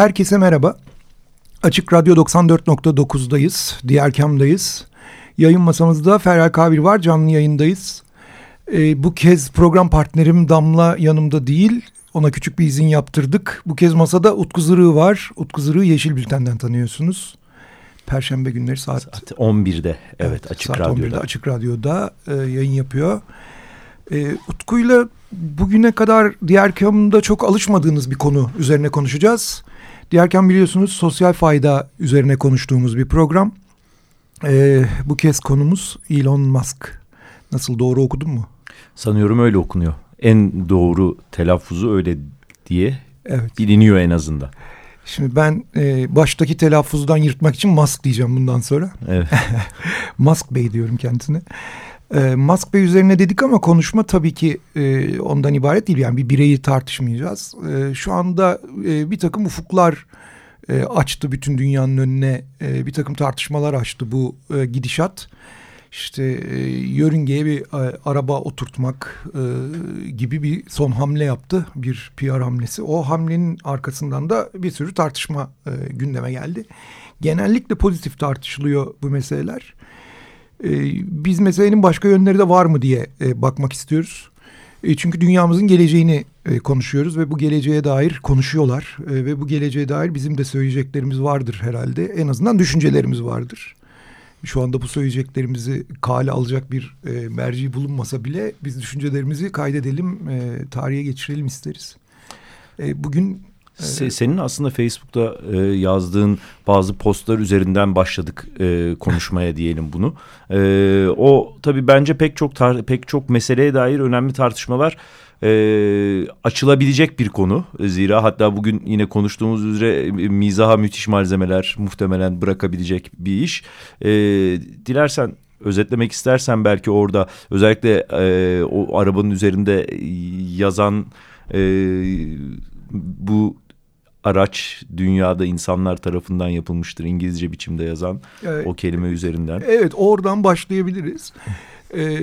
Herkese merhaba. Açık Radyo 94.9'dayız. Diğer kamdayız. Yayın masamızda Ferhat Kabir var. Canlı yayındayız. Ee, bu kez program partnerim Damla yanımda değil. Ona küçük bir izin yaptırdık. Bu kez masada Utku Zırığı var. Utku Zırığı Yeşil Bülten'den tanıyorsunuz. Perşembe günleri saat, saat 11'de evet, evet Açık saat Radyo'da. 11'de Açık Radyo'da e, yayın yapıyor. E, Utku'yla bugüne kadar diğer kamda çok alışmadığınız bir konu üzerine konuşacağız. Diğerken biliyorsunuz sosyal fayda üzerine konuştuğumuz bir program. Ee, bu kez konumuz Elon Musk. Nasıl doğru okudun mu? Sanıyorum öyle okunuyor. En doğru telaffuzu öyle diye evet. biliniyor en azından. Şimdi ben e, baştaki telaffuzdan yırtmak için Musk diyeceğim bundan sonra. Evet. Musk Bey diyorum kendisine. E, Musk Bey üzerine dedik ama konuşma tabii ki e, ondan ibaret değil. Yani bir bireyi tartışmayacağız. E, şu anda e, bir takım ufuklar e, açtı bütün dünyanın önüne. E, bir takım tartışmalar açtı bu e, gidişat. İşte e, yörüngeye bir e, araba oturtmak e, gibi bir son hamle yaptı. Bir PR hamlesi. O hamlenin arkasından da bir sürü tartışma e, gündeme geldi. Genellikle pozitif tartışılıyor bu meseleler. E, biz meselenin başka yönleri de var mı diye e, bakmak istiyoruz. E, çünkü dünyamızın geleceğini e, konuşuyoruz ve bu geleceğe dair konuşuyorlar. E, ve bu geleceğe dair bizim de söyleyeceklerimiz vardır herhalde. En azından düşüncelerimiz vardır. Şu anda bu söyleyeceklerimizi kale alacak bir e, merci bulunmasa bile biz düşüncelerimizi kaydedelim, e, tarihe geçirelim isteriz. E, bugün Se, senin aslında Facebook'ta e, yazdığın bazı postlar üzerinden başladık e, konuşmaya diyelim bunu. E, o tabii bence pek çok tar pek çok meseleye dair önemli tartışmalar e, açılabilecek bir konu. Zira hatta bugün yine konuştuğumuz üzere mizaha müthiş malzemeler muhtemelen bırakabilecek bir iş. E, dilersen özetlemek istersen belki orada özellikle e, o arabanın üzerinde yazan e, bu araç dünyada insanlar tarafından yapılmıştır. İngilizce biçimde yazan evet. o kelime üzerinden. Evet oradan başlayabiliriz. Ee,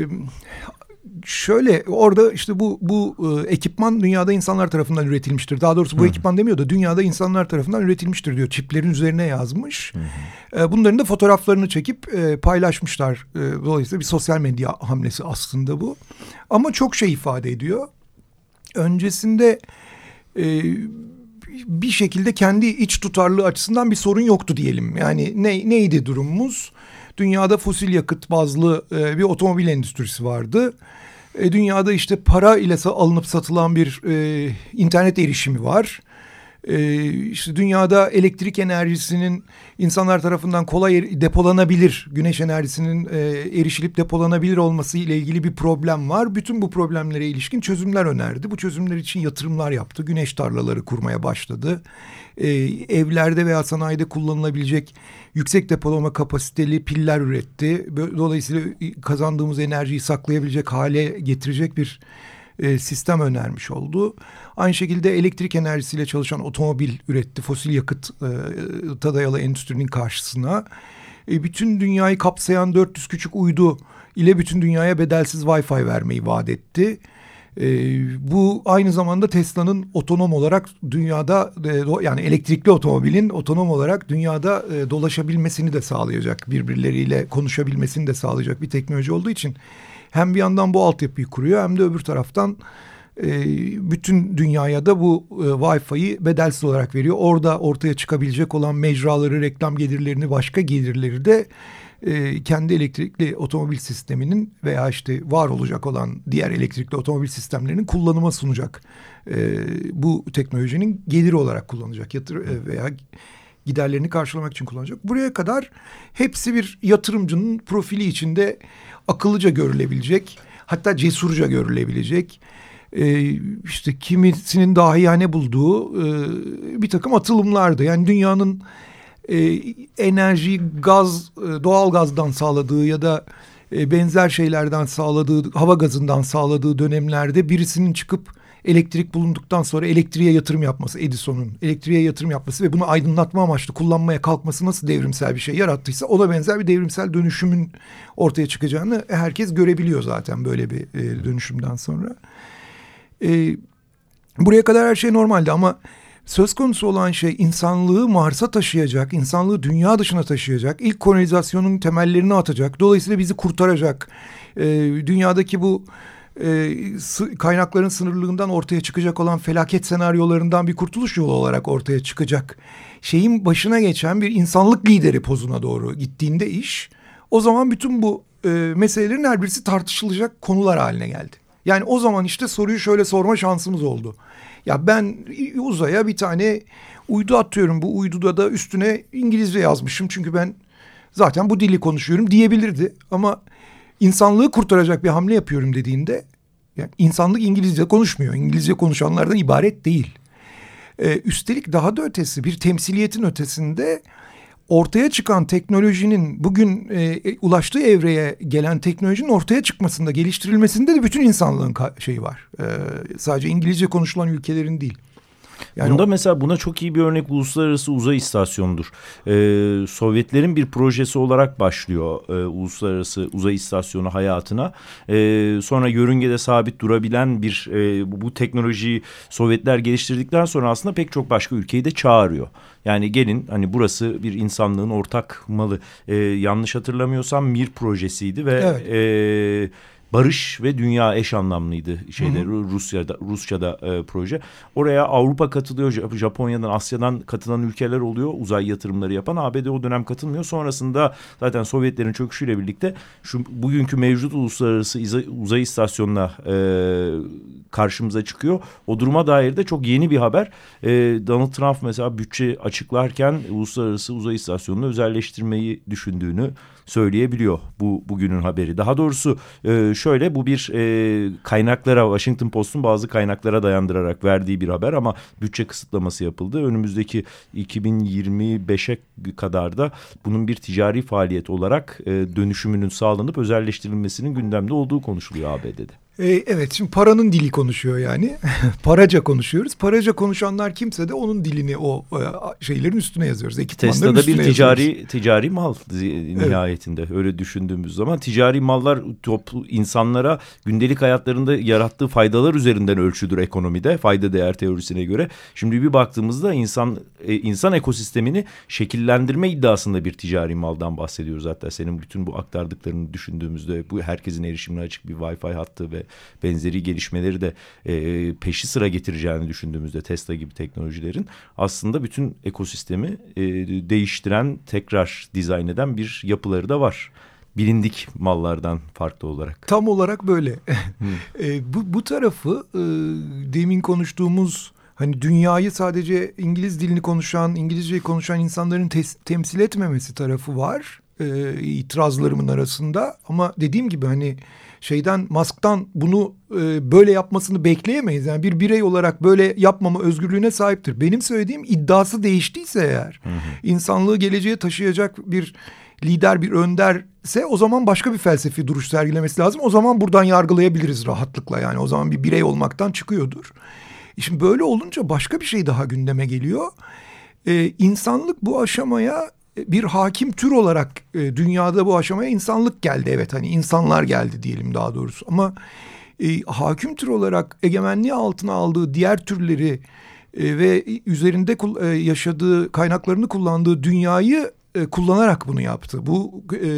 şöyle orada işte bu bu e, ekipman dünyada insanlar tarafından üretilmiştir. Daha doğrusu bu Hı. ekipman demiyor da dünyada insanlar tarafından üretilmiştir diyor. Çiplerin üzerine yazmış. Hı. E, bunların da fotoğraflarını çekip e, paylaşmışlar. E, dolayısıyla bir sosyal medya hamlesi aslında bu. Ama çok şey ifade ediyor. Öncesinde e, bir şekilde kendi iç tutarlığı açısından bir sorun yoktu diyelim. Yani ne, neydi durumumuz? Dünyada fosil yakıt bazlı e, bir otomobil endüstrisi vardı. E, dünyada işte para ile alınıp satılan bir e, internet erişimi var. E, işte dünyada elektrik enerjisinin insanlar tarafından kolay er, depolanabilir, güneş enerjisinin e, erişilip depolanabilir olması ile ilgili bir problem var. Bütün bu problemlere ilişkin çözümler önerdi. Bu çözümler için yatırımlar yaptı. Güneş tarlaları kurmaya başladı. E, evlerde veya sanayide kullanılabilecek yüksek depolama kapasiteli piller üretti. Dolayısıyla kazandığımız enerjiyi saklayabilecek hale getirecek bir e, sistem önermiş oldu. Aynı şekilde elektrik enerjisiyle çalışan otomobil üretti. Fosil yakıt e, dayalı endüstrinin karşısına. E, bütün dünyayı kapsayan 400 küçük uydu ile bütün dünyaya bedelsiz Wi-Fi vermeyi vaat etti. E, bu aynı zamanda Tesla'nın otonom olarak dünyada e, yani elektrikli otomobilin otonom olarak dünyada e, dolaşabilmesini de sağlayacak birbirleriyle konuşabilmesini de sağlayacak bir teknoloji olduğu için hem bir yandan bu altyapıyı kuruyor hem de öbür taraftan e, bütün dünyaya da bu e, Wi-Fi'yi bedelsiz olarak veriyor. Orada ortaya çıkabilecek olan mecraları, reklam gelirlerini, başka gelirleri de e, kendi elektrikli otomobil sisteminin veya işte var olacak olan diğer elektrikli otomobil sistemlerinin kullanıma sunacak. E, bu teknolojinin geliri olarak kullanacak yatır e, veya giderlerini karşılamak için kullanacak. Buraya kadar hepsi bir yatırımcının profili içinde akıllıca görülebilecek, hatta cesurca görülebilecek, e, işte kimisinin dahiyane bulduğu e, bir takım atılımlardı. Yani dünyanın e, enerji, gaz, e, doğal gazdan sağladığı ya da e, benzer şeylerden sağladığı, hava gazından sağladığı dönemlerde birisinin çıkıp elektrik bulunduktan sonra elektriğe yatırım yapması, Edison'un elektriğe yatırım yapması ve bunu aydınlatma amaçlı kullanmaya kalkması nasıl devrimsel bir şey yarattıysa o da benzer bir devrimsel dönüşümün ortaya çıkacağını herkes görebiliyor zaten böyle bir e, dönüşümden sonra. E, buraya kadar her şey normaldi ama söz konusu olan şey insanlığı Mars'a taşıyacak, insanlığı dünya dışına taşıyacak, ilk kolonizasyonun temellerini atacak, dolayısıyla bizi kurtaracak. E, dünyadaki bu e, kaynakların sınırlılığından ortaya çıkacak olan felaket senaryolarından bir kurtuluş yolu olarak ortaya çıkacak şeyin başına geçen bir insanlık lideri pozuna doğru gittiğinde iş o zaman bütün bu e, meselelerin her birisi tartışılacak konular haline geldi. Yani o zaman işte soruyu şöyle sorma şansımız oldu. Ya ben uzaya bir tane uydu atıyorum. Bu uyduda da üstüne İngilizce yazmışım. Çünkü ben zaten bu dili konuşuyorum diyebilirdi. Ama insanlığı kurtaracak bir hamle yapıyorum dediğinde yani insanlık İngilizce konuşmuyor. İngilizce konuşanlardan ibaret değil. Ee, üstelik daha da ötesi bir temsiliyetin ötesinde ortaya çıkan teknolojinin bugün e, e ulaştığı evreye gelen teknolojinin ortaya çıkmasında geliştirilmesinde de bütün insanlığın şeyi var. Ee, sadece İngilizce konuşulan ülkelerin değil. Yani Bunda o... mesela buna çok iyi bir örnek uluslararası uzay istasyonudur. Ee, Sovyetlerin bir projesi olarak başlıyor e, uluslararası uzay istasyonu hayatına. Ee, sonra yörüngede sabit durabilen bir e, bu, bu teknolojiyi Sovyetler geliştirdikten sonra aslında pek çok başka ülkeyi de çağırıyor. Yani gelin hani burası bir insanlığın ortak malı. Ee, yanlış hatırlamıyorsam Mir projesiydi ve... Evet. E, barış ve dünya eş anlamlıydı şeyde hı hı. Rusya'da Rusça'da e, proje. Oraya Avrupa katılıyor, Japonya'dan, Asya'dan katılan ülkeler oluyor. Uzay yatırımları yapan ABD o dönem katılmıyor. Sonrasında zaten Sovyetlerin çöküşüyle birlikte şu bugünkü mevcut uluslararası uzay istasyonuna e, karşımıza çıkıyor. O duruma dair de çok yeni bir haber. E, Donald Trump mesela bütçe açıklarken uluslararası uzay istasyonunu özelleştirmeyi düşündüğünü söyleyebiliyor bu bugünün haberi. Daha doğrusu e, şöyle bu bir e, kaynaklara Washington Post'un bazı kaynaklara dayandırarak verdiği bir haber ama bütçe kısıtlaması yapıldı. Önümüzdeki 2025'e kadar da bunun bir ticari faaliyet olarak e, dönüşümünün sağlanıp özelleştirilmesinin gündemde olduğu konuşuluyor ABD'de. E, evet şimdi paranın dili konuşuyor yani. Paraca konuşuyoruz. Paraca konuşanlar kimse de onun dilini o e, şeylerin üstüne yazıyoruz. Tesla'da bir ticari yazıyoruz. ticari mal nihayetinde evet. öyle düşündüğümüz zaman ticari mallar toplu insanlara gündelik hayatlarında yarattığı faydalar üzerinden ölçüdür ekonomide fayda değer teorisine göre. Şimdi bir baktığımızda insan e, insan ekosistemini şekillendirme iddiasında bir ticari maldan bahsediyoruz. Hatta senin bütün bu aktardıklarını düşündüğümüzde bu herkesin erişimine açık bir Wi-Fi hattı ve benzeri gelişmeleri de e, peşi sıra getireceğini düşündüğümüzde Tesla gibi teknolojilerin aslında bütün ekosistemi e, değiştiren tekrar dizayn eden bir yapıları da var bilindik mallardan farklı olarak. Tam olarak böyle. e, bu, bu tarafı e, demin konuştuğumuz hani dünyayı sadece İngiliz dilini konuşan, İngilizceyi konuşan insanların tes, temsil etmemesi tarafı var. E, itirazlarımın arasında ama dediğim gibi hani şeyden Musk'tan bunu e, böyle yapmasını bekleyemeyiz. Yani bir birey olarak böyle yapmama özgürlüğüne sahiptir. Benim söylediğim iddiası değiştiyse eğer hı hı. insanlığı geleceğe taşıyacak bir lider bir önderse o zaman başka bir felsefi duruş sergilemesi lazım. O zaman buradan yargılayabiliriz rahatlıkla yani o zaman bir birey olmaktan çıkıyordur. Şimdi böyle olunca başka bir şey daha gündeme geliyor. Ee, insanlık bu aşamaya bir hakim tür olarak e, dünyada bu aşamaya insanlık geldi. Evet hani insanlar geldi diyelim daha doğrusu. Ama e, hakim tür olarak egemenliği altına aldığı diğer türleri e, ve üzerinde e, yaşadığı kaynaklarını kullandığı dünyayı e, kullanarak bunu yaptı. Bu e,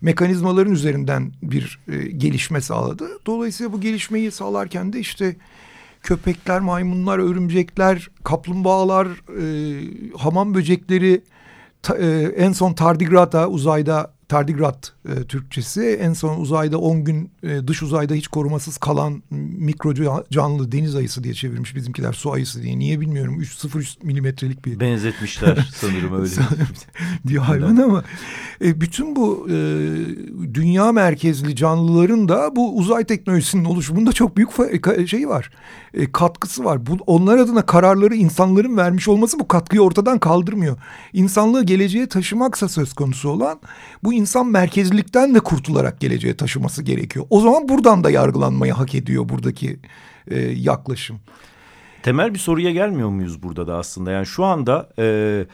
mekanizmaların üzerinden bir e, gelişme sağladı. Dolayısıyla bu gelişmeyi sağlarken de işte köpekler, maymunlar, örümcekler, kaplumbağalar, e, hamam böcekleri ta, e, en son tardigrata uzayda tardigrat e, Türkçesi. En son uzayda 10 gün e, dış uzayda hiç korumasız kalan mikro canlı deniz ayısı diye çevirmiş bizimkiler su ayısı diye. Niye bilmiyorum 3-0 milimetrelik bir. Benzetmişler sanırım öyle. diye hayvan ama e, bütün bu e, dünya merkezli canlıların da bu uzay teknolojisinin oluşumunda çok büyük şeyi var. E, katkısı var. Bu, onlar adına kararları insanların vermiş olması bu katkıyı ortadan kaldırmıyor. İnsanlığı geleceğe taşımaksa söz konusu olan bu insan merkezlilikten de kurtularak geleceğe taşıması gerekiyor. O zaman buradan da yargılanmayı hak ediyor buradaki e, yaklaşım. Temel bir soruya gelmiyor muyuz burada da aslında? Yani şu anda... E,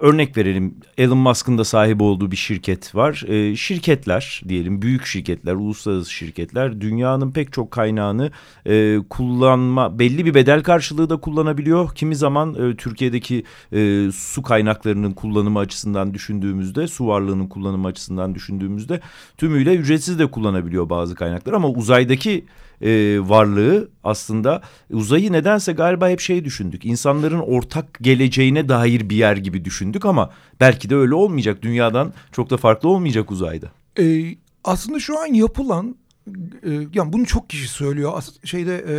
örnek verelim Elon Musk'ın da sahibi olduğu bir şirket var. E, şirketler diyelim büyük şirketler, uluslararası şirketler dünyanın pek çok kaynağını e, kullanma belli bir bedel karşılığı da kullanabiliyor. Kimi zaman e, Türkiye'deki e, su kaynaklarının kullanımı açısından düşündüğümüzde, su varlığının kullanımı açısından düşündüğümüzde tümüyle ücretsiz de kullanabiliyor bazı kaynaklar ama uzaydaki e, varlığı aslında uzayı nedense galiba hep şey düşündük. İnsanların ortak geleceğine dair bir yer gibi düşündük ama belki de öyle olmayacak. Dünyadan çok da farklı olmayacak uzayda. Ee, aslında şu an yapılan e, yani bunu çok kişi söylüyor. As şeyde e,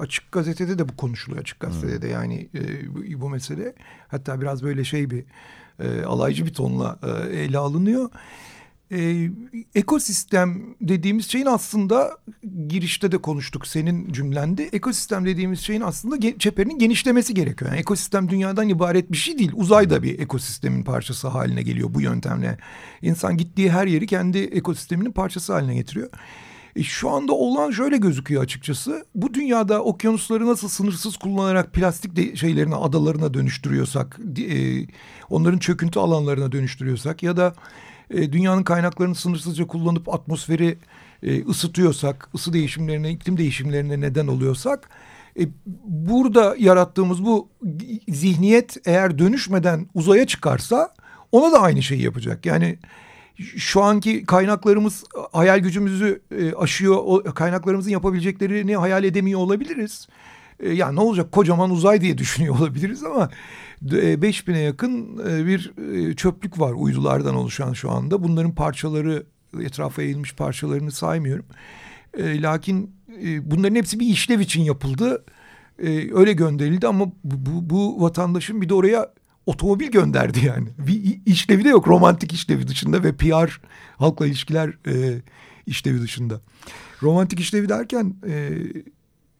açık gazetede de bu konuşuluyor açık gazetede hmm. de yani e, bu, bu mesele. Hatta biraz böyle şey bir e, alaycı bir tonla e, ele alınıyor e, ekosistem dediğimiz şeyin aslında girişte de konuştuk senin cümlende. Ekosistem dediğimiz şeyin aslında ge çeperinin genişlemesi gerekiyor. Yani ekosistem dünyadan ibaret bir şey değil. Uzay da bir ekosistemin parçası haline geliyor bu yöntemle. İnsan gittiği her yeri kendi ekosisteminin parçası haline getiriyor. E, şu anda olan şöyle gözüküyor açıkçası. Bu dünyada okyanusları nasıl sınırsız kullanarak plastik de şeylerine, adalarına dönüştürüyorsak, e, onların çöküntü alanlarına dönüştürüyorsak ya da e, dünyanın kaynaklarını sınırsızca kullanıp atmosferi e, ısıtıyorsak, ısı değişimlerine, iklim değişimlerine neden oluyorsak e, burada yarattığımız bu zihniyet eğer dönüşmeden uzaya çıkarsa ona da aynı şeyi yapacak. Yani şu anki kaynaklarımız hayal gücümüzü e, aşıyor. O kaynaklarımızın yapabileceklerini hayal edemiyor olabiliriz. E, yani ne olacak kocaman uzay diye düşünüyor olabiliriz ama 5000'e yakın e, bir e, çöplük var uydulardan oluşan şu anda. Bunların parçaları etrafa eğilmiş parçalarını saymıyorum. E, lakin bunların hepsi bir işlev için yapıldı. Öyle gönderildi ama bu, bu vatandaşın bir de oraya otomobil gönderdi yani. Bir işlevi de yok romantik işlevi dışında ve PR halkla ilişkiler işlevi dışında. Romantik işlevi derken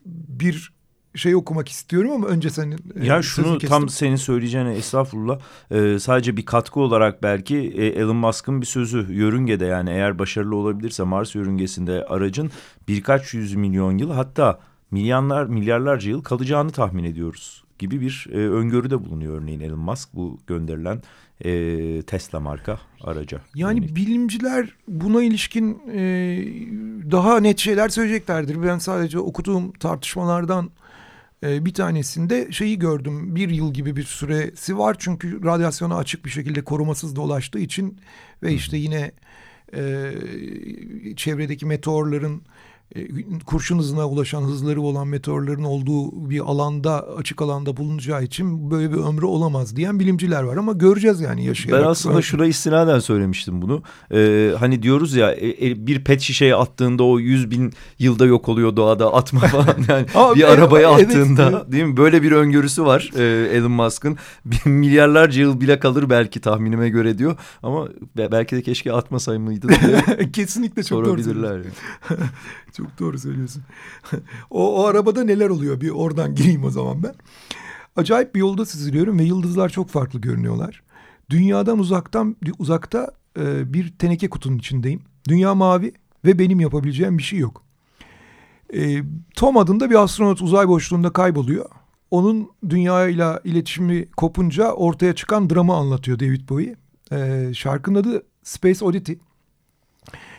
bir şey okumak istiyorum ama önce senin e, Ya şunu tam senin söyleyeceğine estağfurullah e, sadece bir katkı olarak belki e, Elon Musk'ın bir sözü yörüngede yani eğer başarılı olabilirse Mars yörüngesinde aracın birkaç yüz milyon yıl hatta milyarlar milyarlarca yıl kalacağını tahmin ediyoruz gibi bir e, öngörüde bulunuyor örneğin Elon Musk bu gönderilen e, Tesla marka araca. Yani örneğin. bilimciler buna ilişkin e, daha net şeyler söyleyeceklerdir. Ben sadece okuduğum tartışmalardan ee, bir tanesinde şeyi gördüm. Bir yıl gibi bir süresi var. Çünkü radyasyona açık bir şekilde korumasız dolaştığı için ve işte yine e, çevredeki meteorların kurşun hızına ulaşan hızları olan meteorların olduğu bir alanda açık alanda bulunacağı için böyle bir ömrü olamaz diyen bilimciler var ama göreceğiz yani yaşayarak. Ben aslında şuna istinaden söylemiştim bunu. Ee, hani diyoruz ya e, e, bir pet şişeye attığında o yüz bin yılda yok oluyor doğada atma falan yani Aa, bir evet, arabaya attığında evet. değil mi? Böyle bir öngörüsü var e, Elon Musk'ın. milyarlarca yıl bile kalır belki tahminime göre diyor ama belki de keşke atmasaydı mıydı Kesinlikle çok. Yani. Çok doğru söylüyorsun. o, o arabada neler oluyor bir oradan gireyim o zaman ben. Acayip bir yolda süzülüyorum ve yıldızlar çok farklı görünüyorlar. Dünyadan uzaktan uzakta e, bir teneke kutunun içindeyim. Dünya mavi ve benim yapabileceğim bir şey yok. E, Tom adında bir astronot uzay boşluğunda kayboluyor. Onun dünyayla iletişimi kopunca ortaya çıkan dramı anlatıyor David Bowie. E, şarkının adı Space Oddity.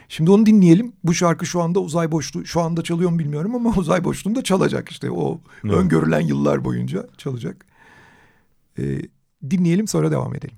Şimdi onu dinleyelim. Bu şarkı şu anda uzay boşluğu şu anda çalıyor mu bilmiyorum ama uzay boşluğunda çalacak işte o evet. öngörülen yıllar boyunca çalacak. Ee, dinleyelim sonra devam edelim.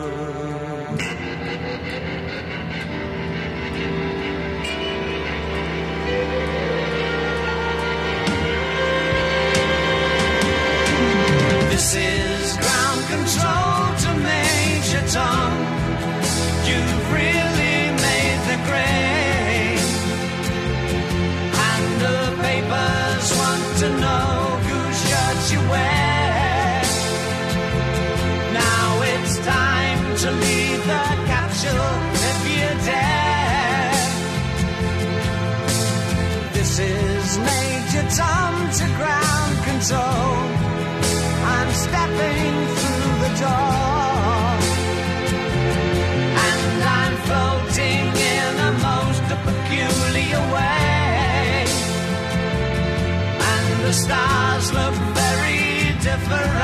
Different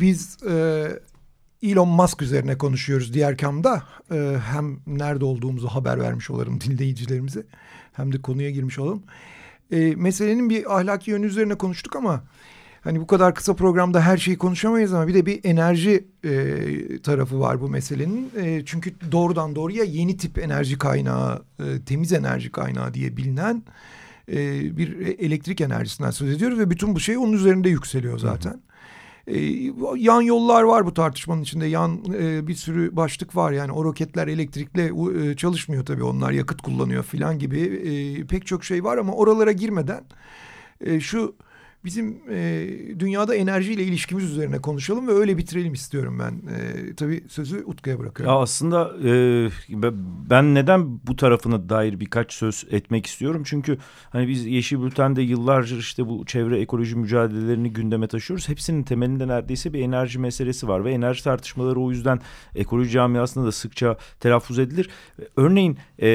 Biz e, Elon Musk üzerine konuşuyoruz diğer kamda. E, hem nerede olduğumuzu haber vermiş olalım dinleyicilerimize. Hem de konuya girmiş olalım. E, meselenin bir ahlaki yönü üzerine konuştuk ama... Hani bu kadar kısa programda her şeyi konuşamayız ama bir de bir enerji e, tarafı var bu meselenin. E, çünkü doğrudan doğruya yeni tip enerji kaynağı, e, temiz enerji kaynağı diye bilinen e, bir elektrik enerjisinden söz ediyoruz ve bütün bu şey onun üzerinde yükseliyor zaten. E, yan yollar var bu tartışmanın içinde. Yan e, bir sürü başlık var yani o roketler elektrikle e, çalışmıyor tabii onlar yakıt kullanıyor filan gibi e, pek çok şey var ama oralara girmeden e, şu bizim e, dünyada enerjiyle ilişkimiz üzerine konuşalım ve öyle bitirelim istiyorum ben. E, tabii sözü Utku'ya bırakıyorum. Ya aslında e, ben neden bu tarafına dair birkaç söz etmek istiyorum. Çünkü hani biz Yeşil Bülten'de yıllarca işte bu çevre ekoloji mücadelelerini gündeme taşıyoruz. Hepsinin temelinde neredeyse bir enerji meselesi var ve enerji tartışmaları o yüzden ekoloji camiasında da sıkça telaffuz edilir. Örneğin e,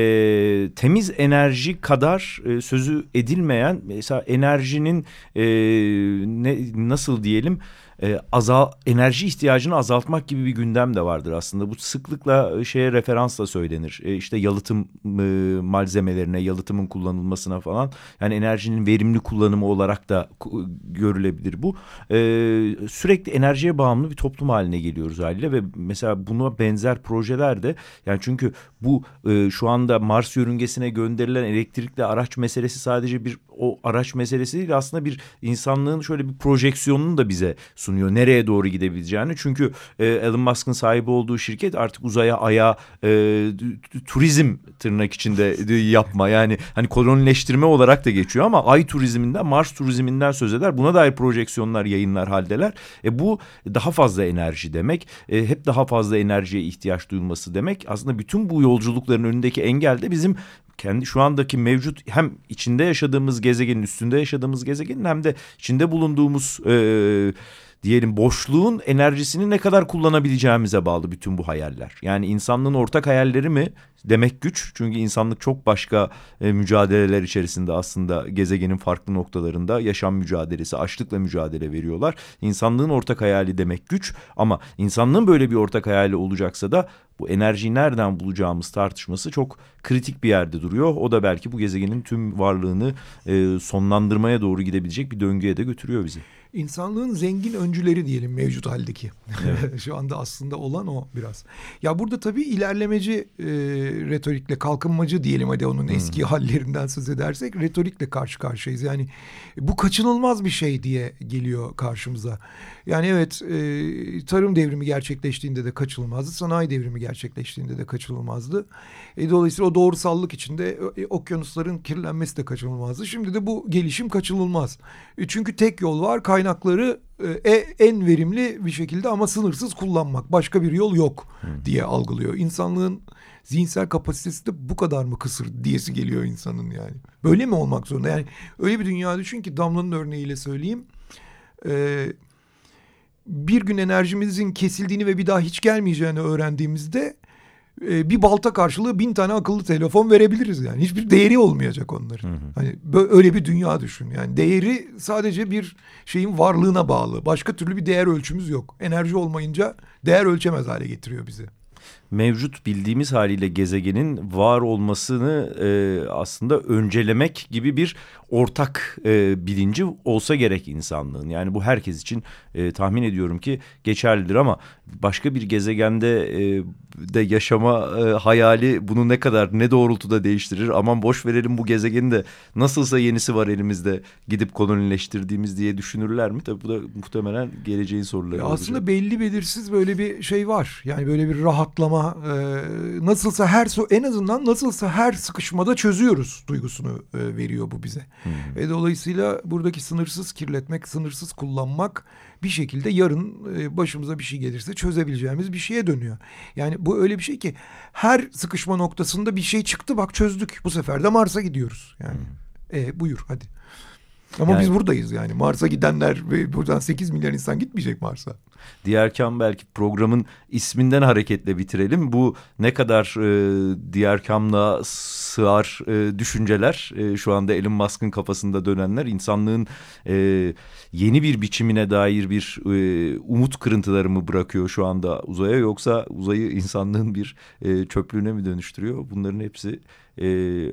temiz enerji kadar e, sözü edilmeyen mesela enerjinin e, ne, nasıl diyelim e, azal enerji ihtiyacını azaltmak gibi bir gündem de vardır aslında. Bu sıklıkla şeye referansla söylenir. E, işte yalıtım e, malzemelerine, yalıtımın kullanılmasına falan. Yani enerjinin verimli kullanımı olarak da görülebilir bu. E, sürekli enerjiye bağımlı bir toplum haline geliyoruz haliyle ve mesela buna benzer projeler de yani çünkü bu e, şu anda Mars yörüngesine gönderilen elektrikli araç meselesi sadece bir o araç meselesi değil aslında bir insanlığın şöyle bir projeksiyonunu da bize sunuyor. Nereye doğru gidebileceğini. Çünkü e, Elon Musk'ın sahibi olduğu şirket artık uzaya, aya e, turizm tırnak içinde de yapma. Yani hani kolonileştirme olarak da geçiyor ama ay turizminden, Mars turizminden söz eder. Buna dair projeksiyonlar yayınlar haldeler. E, bu daha fazla enerji demek. E, hep daha fazla enerjiye ihtiyaç duyulması demek. Aslında bütün bu yolculukların önündeki engel de bizim kendi şu andaki mevcut hem içinde yaşadığımız gezegenin üstünde yaşadığımız gezegenin hem de içinde bulunduğumuz e, diyelim boşluğun enerjisini ne kadar kullanabileceğimize bağlı bütün bu hayaller. Yani insanlığın ortak hayalleri mi demek güç. Çünkü insanlık çok başka e, mücadeleler içerisinde aslında gezegenin farklı noktalarında yaşam mücadelesi, açlıkla mücadele veriyorlar. İnsanlığın ortak hayali demek güç ama insanlığın böyle bir ortak hayali olacaksa da bu enerjiyi nereden bulacağımız tartışması çok kritik bir yerde duruyor. O da belki bu gezegenin tüm varlığını e, sonlandırmaya doğru gidebilecek bir döngüye de götürüyor bizi. İnsanlığın zengin öncüleri diyelim mevcut haldeki. Evet. Şu anda aslında olan o biraz. Ya burada tabii ilerlemeci e, retorikle kalkınmacı diyelim hadi onun hmm. eski hallerinden söz edersek retorikle karşı karşıyayız. Yani bu kaçınılmaz bir şey diye geliyor karşımıza. Yani evet e, tarım devrimi gerçekleştiğinde de kaçınılmazdı. Sanayi devrimi gerçekleştiğinde de kaçınılmazdı. E, dolayısıyla o doğrusallık içinde e, okyanusların kirlenmesi de kaçınılmazdı. Şimdi de bu gelişim kaçınılmaz. E, çünkü tek yol var kaynakları e, en verimli bir şekilde ama sınırsız kullanmak. Başka bir yol yok hmm. diye algılıyor. İnsanlığın zihinsel kapasitesi de bu kadar mı kısır diyesi geliyor insanın yani. Böyle mi olmak zorunda? Yani öyle bir dünya düşün ki Damla'nın örneğiyle söyleyeyim. Ee, bir gün enerjimizin kesildiğini ve bir daha hiç gelmeyeceğini öğrendiğimizde e, bir balta karşılığı bin tane akıllı telefon verebiliriz yani. Hiçbir değeri olmayacak onların. Hı hı. Hani öyle bir dünya düşün. Yani değeri sadece bir şeyin varlığına bağlı. Başka türlü bir değer ölçümüz yok. Enerji olmayınca değer ölçemez hale getiriyor bizi mevcut bildiğimiz haliyle gezegenin var olmasını e, aslında öncelemek gibi bir ortak e, bilinci olsa gerek insanlığın. Yani bu herkes için e, tahmin ediyorum ki geçerlidir ama başka bir gezegende e, de yaşama e, hayali bunu ne kadar ne doğrultuda değiştirir. Aman boş verelim bu gezegeni de nasılsa yenisi var elimizde gidip kolonileştirdiğimiz diye düşünürler mi? Tabii bu da muhtemelen geleceğin soruları. Aslında belli belirsiz böyle bir şey var. Yani böyle bir rahatlama e, nasılsa her en azından nasılsa her sıkışmada çözüyoruz duygusunu e, veriyor bu bize. Hmm. E, dolayısıyla buradaki sınırsız kirletmek, sınırsız kullanmak bir şekilde yarın e, başımıza bir şey gelirse çözebileceğimiz bir şeye dönüyor. Yani bu öyle bir şey ki her sıkışma noktasında bir şey çıktı bak çözdük. Bu sefer de Mars'a gidiyoruz. Yani hmm. e, buyur hadi. Ama yani, biz buradayız yani. Mars'a gidenler ve buradan 8 milyar insan gitmeyecek Mars'a. Diğerkan belki programın isminden hareketle bitirelim. Bu ne kadar e, Diğerkam'la sığar e, düşünceler e, şu anda Elon Musk'ın kafasında dönenler insanlığın e, yeni bir biçimine dair bir e, umut kırıntıları mı bırakıyor şu anda uzaya yoksa uzayı insanlığın bir e, çöplüğüne mi dönüştürüyor? Bunların hepsi e,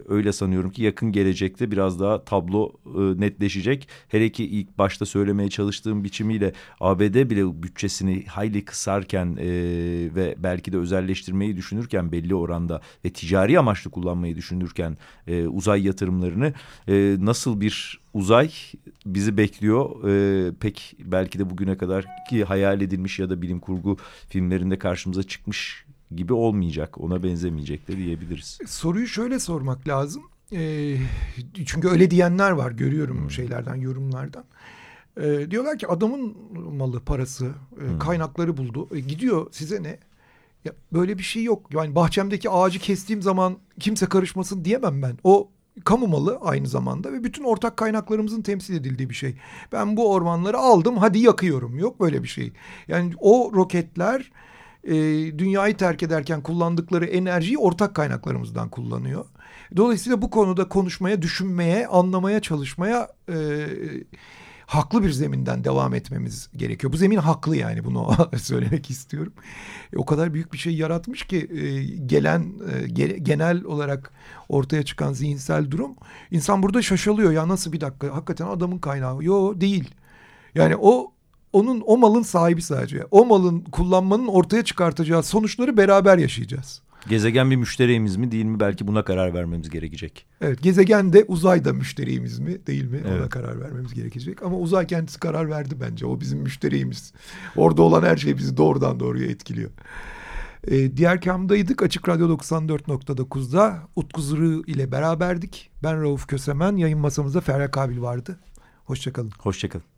öyle sanıyorum ki yakın gelecekte biraz daha tablo e, netleşecek. Hele ki ilk başta söylemeye çalıştığım biçimiyle ABD bile bütçesini hayli kısarken e, ve belki de özelleştirmeyi düşünürken belli oranda ve ticari amaçlı kullanmayı düşünürken e, uzay yatırımlarını e, nasıl bir uzay bizi bekliyor. E, pek belki de bugüne kadar ki hayal edilmiş ya da bilim kurgu filmlerinde karşımıza çıkmış gibi olmayacak. Ona benzemeyecek de diyebiliriz. Soruyu şöyle sormak lazım. E, çünkü öyle diyenler var görüyorum hmm. şeylerden yorumlardan. E, diyorlar ki adamın malı parası e, hmm. kaynakları buldu. E, gidiyor size ne? Ya böyle bir şey yok. Yani bahçemdeki ağacı kestiğim zaman kimse karışmasın diyemem ben. O kamu malı aynı zamanda ve bütün ortak kaynaklarımızın temsil edildiği bir şey. Ben bu ormanları aldım hadi yakıyorum. Yok böyle bir şey. Yani o roketler e, dünyayı terk ederken kullandıkları enerjiyi ortak kaynaklarımızdan kullanıyor. Dolayısıyla bu konuda konuşmaya, düşünmeye, anlamaya çalışmaya e, haklı bir zeminden devam etmemiz gerekiyor. Bu zemin haklı yani bunu söylemek istiyorum. E, o kadar büyük bir şey yaratmış ki e, gelen e, ge, genel olarak ortaya çıkan zihinsel durum insan burada şaşalıyor ya nasıl bir dakika hakikaten adamın kaynağı. Yo değil. Yani o onun o malın sahibi sadece. O malın kullanmanın ortaya çıkartacağı sonuçları beraber yaşayacağız. Gezegen bir müşterimiz mi değil mi belki buna karar vermemiz gerekecek. Evet gezegen de uzay da müşterimiz mi değil mi evet. ona karar vermemiz gerekecek. Ama uzay kendisi karar verdi bence o bizim müşterimiz. Orada olan her şey bizi doğrudan doğruya etkiliyor. Ee, diğer kamdaydık Açık Radyo 94.9'da Utku Zırı ile beraberdik. Ben Rauf Kösemen yayın masamızda Ferhat Kabil vardı. Hoşçakalın. Hoşçakalın.